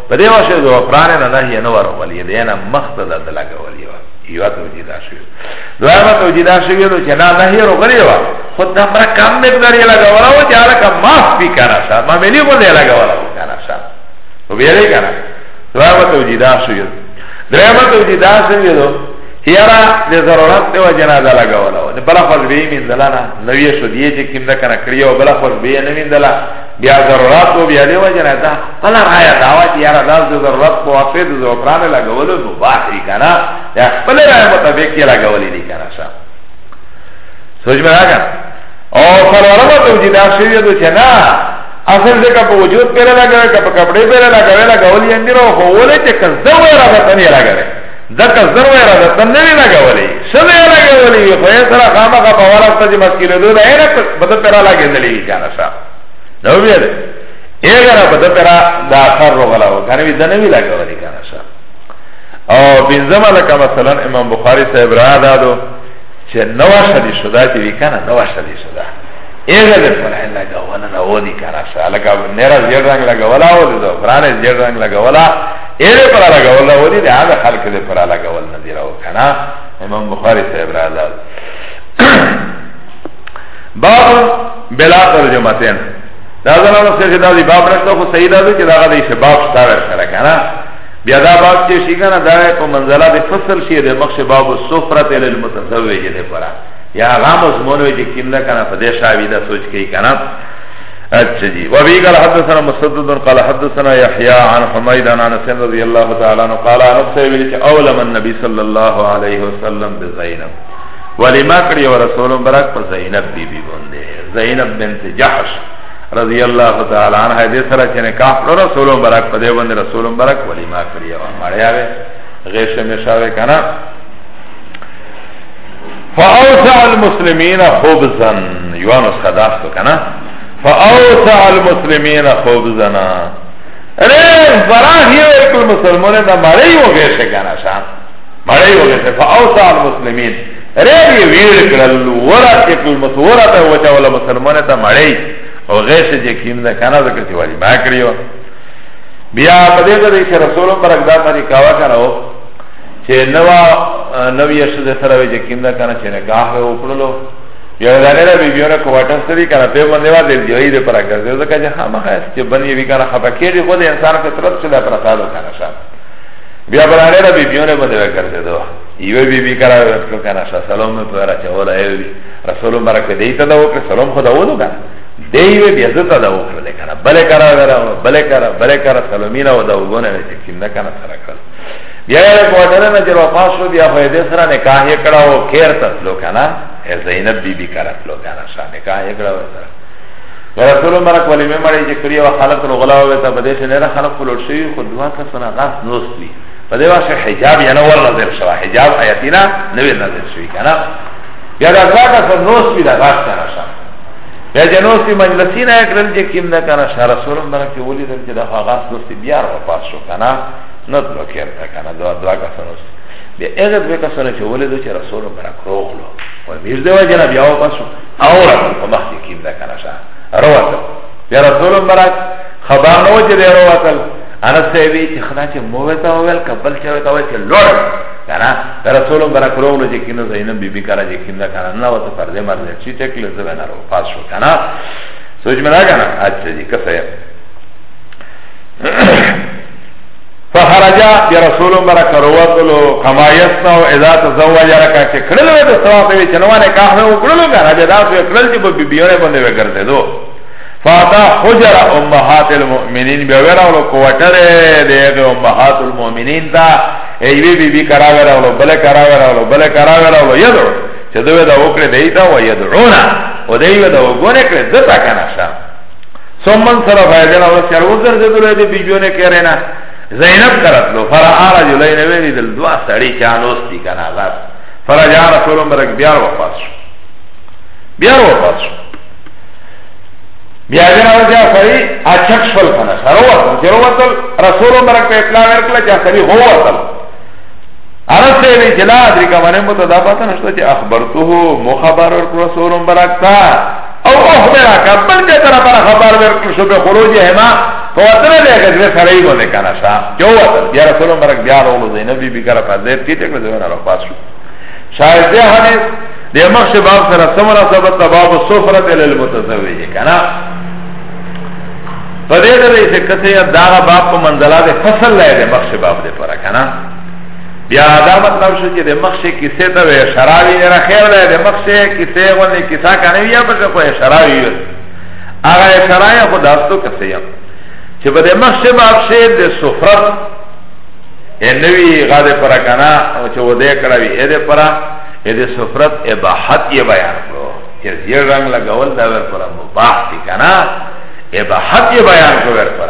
Speaker 1: په دې واسه د غفران نه نهي نه ور ولې دې نه مقصد د لګه ولې وا یو ته وجود شي دویمه ته وجود شي نو چې نه نهي ور غلې وا خو دا مر کم مقدار یې لګا ولا و چې هغه کم معاف پی کنه شا ما ملي کو دې لګا ولا و کنه شا و بیا دې کنه دویمه ته وجود شي دویمه ته وجود شي نو یرا د ضرورت دی وجه نه دا لګا ولا و بل خو به یې من دلانه نوې شو دې چې کیم دا کنه کړیو بل خو به یې نه من دلانه بیا ضرورت و بیا دی وجه نه دا خپل رایا داوا چې یاره دا د ضرورت په واسطه د زوکرانه لګولو نو باطل کنه دا خپل رایا مطابق یې لګولې دي کنه شا سوچ مې راغی او سرورمه ته چې دا شی دی چې نه اصل دې کا په وجود پیره لګوي کا په کپڑے پیره لګوي لګولې اندیرو هو ولې چې کزه وره غتنی لګوي ځکه زر ویره ده ته نه وی لګولی څه نه یې لګولی وي خو یې سره خامخا په وره ته چې مسکېلېدو ده یې نه په ده پرا لګېدلی وي که نه څه نه وبیا دی یې کنه په ده پرا د اثر روغلا و که نه وي ده نه وي لګولی که نه څه او پنځمه لکه مثلا امام بخاري صاحب را ده دو چې نوه شدي شده چې وي که نه نوه شدي شده ایغه ده فرح لگا ولا نو دی کرا سا لگا نیرا زیر رنگ لگا ولا ولی دو فرانه زیر رنگ لگا ولا ایره پر لګول دا ودی دا هغه خلک دې پر لګول نه دی راو کنه امام بخاری صاحب راځه باب بلا ترجمتين دا زمانو سره دا دی باب رکھتا خو صحیح دا دی چې دا غدې شباب ستاره سره کنه بیا دا باب چې شي کنه دا په منزله د فصل شي د مخ شباب السفرت ال المتزوج دې پرا یا غامز مونوي چې کیندا کنه په دې شاوی دا سوچ کوي کنه اچھا جی وابی قال حدثنا مسدد قال حدثنا یحیاء عن حمید عن انس رضی اللہ تعالی عنہ قال انس سیبیلی چه اولم النبی صلی اللہ علیہ وسلم بزینب ولی ما کری و رسول براک پا زینب بی بی بنده زینب بنت جحش رضی اللہ تعالی عنہ حدیث سره چه نکاح کرو رسول براک پا دی بنده رسول براک ولی ما کری و ماریا بی غیش مشاوی کنا فاوسع المسلمین خبزا یوانو صداستو کنا فاوسع المسلمین خبزنا ریز براهی و اکل مسلمون دا مری و گیشه کنا شا مری و گیشه فاوسع المسلمین ریز ویر کرل ورات اکل مسلمون ورات و چاولا مسلمون دا مری و گیشه جه کیم دا کنا ذکر چی والی ما کریو بیا پدې ته چې رسول برک دا باندې کاوه کنه چه نوا نوی اشد سروی چه کم دا کنا چه نکاح وی اکللو یو دانه را بیبیونه کوارتر سری کنا پی بنده وا دل جوئی دی پرا کرده او دکا چه خامه خیست چه بنی بی کنا خفا کیری خود انسان فطرت چلا پرا سالو کنا شا بیا برانه را بیبیونه بنده وا کرده دو یو بی بی کرا وکړو کنه شا سلام په را چولا ای رسول مبارک دی ته دا وکړه سلام خدا ولو کنه دی وی بیا زتا دا وکړه کنه بل کرا ورا بل کرا بل کرا سلامینا ودا وګونه چې کیندا کنه سره کړ بیا یې کوټل نه چې وفات شو بیا خو دې سره نکاح یې کړه او خیر تلو کنه زینب بی بی کرا تلو کنه سره نکاح یې کړه سره رسول مرک ولی می مړی چې کړی او خلق نو غلا وې ته بده شنه را خلق فلوټ شي خو دوا کا سره غاس نوست وی په دې واسه حجاب یې نه ور نظر شو حجاب آیاتینا نه ور نظر شوی کنه بیا دا غا کا سره نوست وی دا غاس سره شو بیا جنوس په مجلسینا کړل چې کیم دا کنه رسول مرک ولی دل چې دا غاس نوست بیا وفات شو کنه نه دو کېر تا کنه دو دوا کسانو بیا هغه دوه کسانو چې ولیدو چې رسول برک روغلو او میر دی وجه نه بیا واپس او را په مخ کې کیم دا کنه شا روته بیا رسول برک خبر نو چې دی روته انا سیوی چې خدا چې مو وتا ویل کبل چې وتا ویل چې لور کنه رسول برک روغلو چې کینو زینب بیبي کرا چې کیم دا کنه نه وته پر دې مرز چې ټکل زبه نه رو پاس شو کنه سوچ مې راکنه اچھا جی کسه فخرج بیا رسول مبارک روتلو کما یسنا او اذا تزوج رکا چې کړل وې د ثواب وی چې نوانه کاه مې وکړل کنه بیا دا څه کړل چې په بیبیونه باندې وګرځې دو فاتا حجر امهات المؤمنین بیا وراولو کوټر دغه امهات المؤمنین تا ایوی بی بی کرا وراولو بل کرا وراولو بل کرا وراولو یدعو چې دوی دا وکړه دیتا و یدعونا او دوی دا وګونه کړه دتا کنه شه ثم انصرف ايدنا وسر وزر دل دي بيجونه کرنا زينب کرت لو فرا رجلين ويني دل دوا سړي چانوس دي کنا غاس فرجع رسول برک بیا وفات شو بیا وفات شو بیا جنا وجا سړي اچک شول کنا سروت سروت رسول برک په اطلاع ورکړه چې سړي هو وصل ارسته وی جلا درې کومه متدافعه نشته چې اخبرته مخبر رسول برک تا او اخبره که بل دې طرف پر خبر ورکړ شو به خروج هما فوتر دې که دې سره یې باندې کنه شا جو وته یا رسول مبارک بیا ورو دې نبی بي کړه پر دې تی ته کړه نه راپاس شو شاید دې حدیث دې مخ سے باب سره سمرا سبت باب سفرت للمتزوج کنه په دې دې چې کته یا دا باب په منځلا دې فصل لای دې مخ سے باب دې پر کنه بیا دا مطلب شو چې د مخشه کیسه ته وې شراوی نه خیر ده د مخشه کیسه غونې کیسه کنه بیا په خو شراوی وي هغه شراوی خو داستو کسه یم چې په د مخشه باب شه د سفرت نوی غاده پر کنه او چې وده کړه وی اې پر اې د سفرت اباحت یې بیان کړو چې زیر رنگ لګول دا ور پر مباح دي کنه اباحت یې بیان کړو ور پر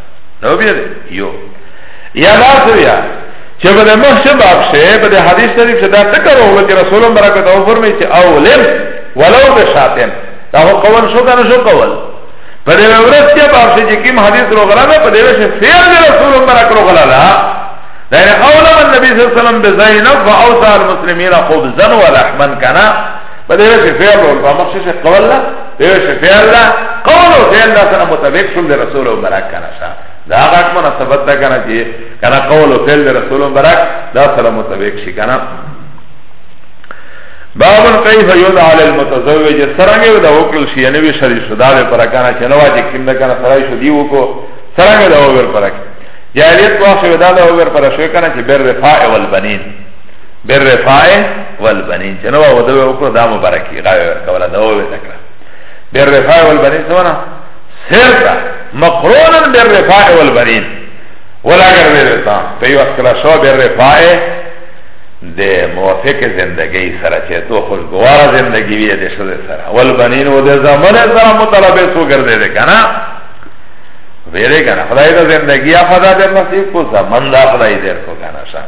Speaker 1: نو بیا دی یو یا دا سو یا چه بده مخشه باب شه بده حدیث شریف شه دا تکر اولو که رسول الله برکت او فرمی چه اولم ولو بشاتن دا هو قول شو کنه شو قول پده ورس که باب شه چه کم حدیث رو غلالا پده وشه فیل ده رسول الله برکت رو غلالا دا اولم النبی صلی اللہ علیہ وسلم بزینب و اوسا المسلمین خبزن و لحمن کنا بده وی چې فعل او په مخ شي قول لا دی چې فعل لا قول او فعل لا سره مطابق شول د رسول او برک کنه شا دا غټ مناسبت ده کنه چې کنه قول او فعل د رسول او برک دا سره مطابق شي کنه باب کیف یدعى للمتزوج سرنګ یو د وکړل شي نه وی شری شدا به پر کنه چې نو واجب کیم نه کنه سره شو دی وکړو سرنګ دا وګر پر جاهلیت واخه ودا دا وګر پر شو کنه چې بر رفاع والبنین بالرفاء والبنين چې نو وده وکړو دا مبارکي غاوي ورکوله دا وې تکړه بالرفاء والبنين څه ونه سرتا مقرونا بالرفاء والبنين ولا اگر ویتا په یو وخت لا شو بالرفاء د موافق زندگی سره چې تو خوشګوار زندگی وي د شذ سره والبنين و د زمانه سره مطالبه سو ګرځي ده کنه ویره کنه خدای د زندگی افاده د نصیب کو زمان دا خدای در کو کنه شاه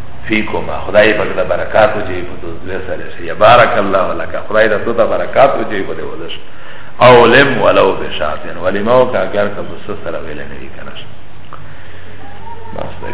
Speaker 1: فیکما خدای پاک دا برکات وجی په دوه سره شي بارک الله لك خدای دا تو دا برکات وجی په دې ودش او لم ولو بشاتن ولما او اگر که بس سره ویل نه وی کنه بس دی